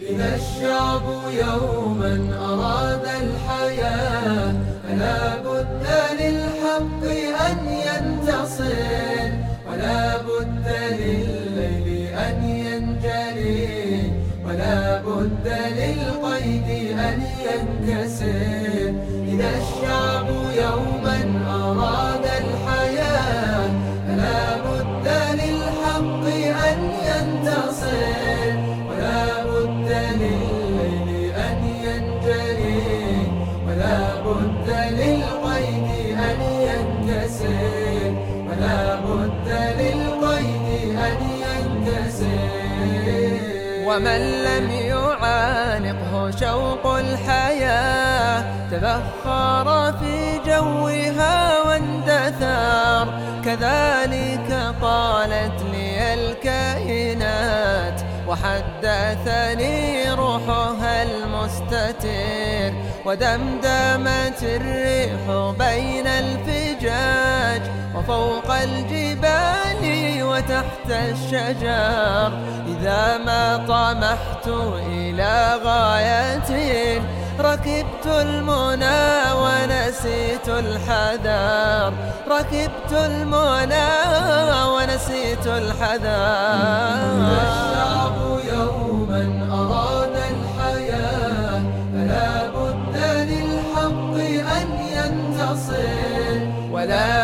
إذا الشعب يوما أراد الحياة فلا بد للحق أن ينتصر ولا بد لليل أن ينجلي ولا بد للقيد أن ينكسر. إذا الشعب يوما ومن لم يعانقه شوق الحياة تبخر في جوها واندثر كذلك قالت لي الكائنات وحدثني روحها المستتر ودمدمت الريح بين الفجاج وفوق الجبال وتحت الشجر. إذا ما طمحت إلى غاية ركبت المنى ونسيت الحذر. ركبت المنى ونسيت الحذر. الشعب يوما أراد الحياة فلا بد للحق أن ينتصر. ولا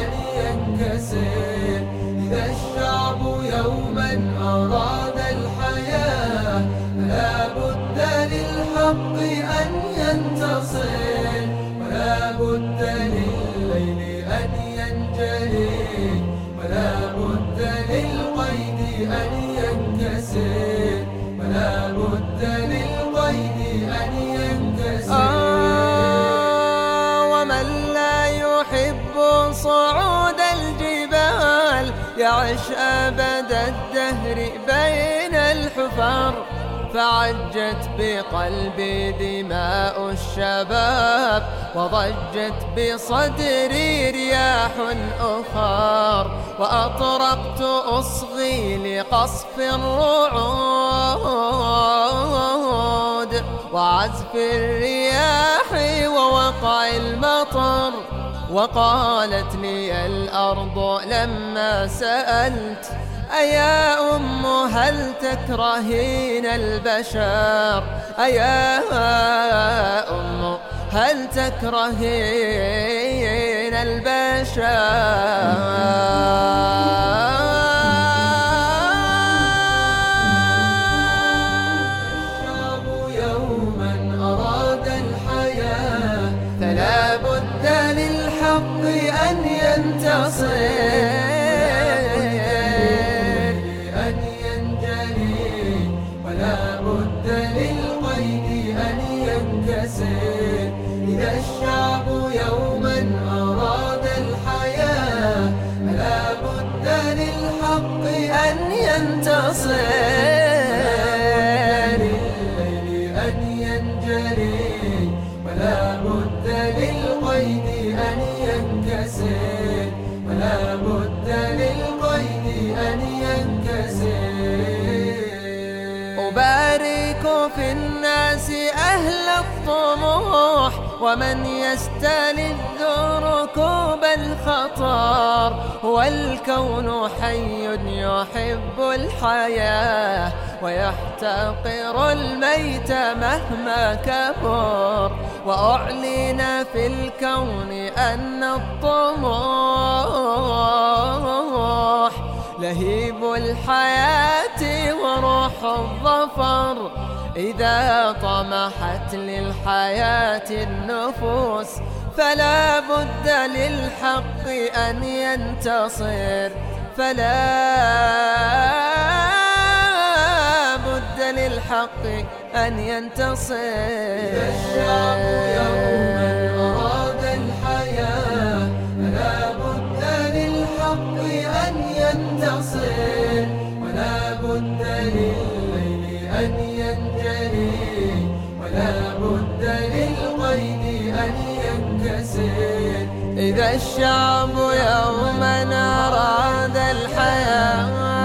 أن ينكسر إذا الشعب يوما أراد الحياة فلا بد للحق أن ينتصر. ولا بد لليل أن ينجلي ولا بد للقيد أن ينكسر. ولا بد للقيد يعش أبد الدهر بين الحفر فعجت بقلبي دماء الشباب وضجت بصدري رياح أخر. وأطرقت أصغي لقصف الرعود وعزف الرياح ووقع المطر. وقالت لي الأرض لما سألت أيا أم هل تكرهين البشر؟ أيا أم هل تكرهين البشر؟ ينتصر أن ينجلي ولا بد للقيد أن ينكسر إذا الشعب يوما أراد الحياة فلا بد للحق أن ينتصر في الناس أهل الطموح ومن يستلذ ركوب الخطر والكون حي يحب الحياة ويحتقر الميت مهما كبر. وأعلن في الكون أن الطموح لهيب الحياة وروح الظفر. إذا طمحت للحياة النفوس فلا بد للحق أن ينتصر. فلا بد للحق أن ينتصر. الشعب يوما أراد الحياة فلا بد للحق أن ينتصر. ينجلي ولا بد للقيد أن ينكسر. إذا الشعب يوما أراد الحياة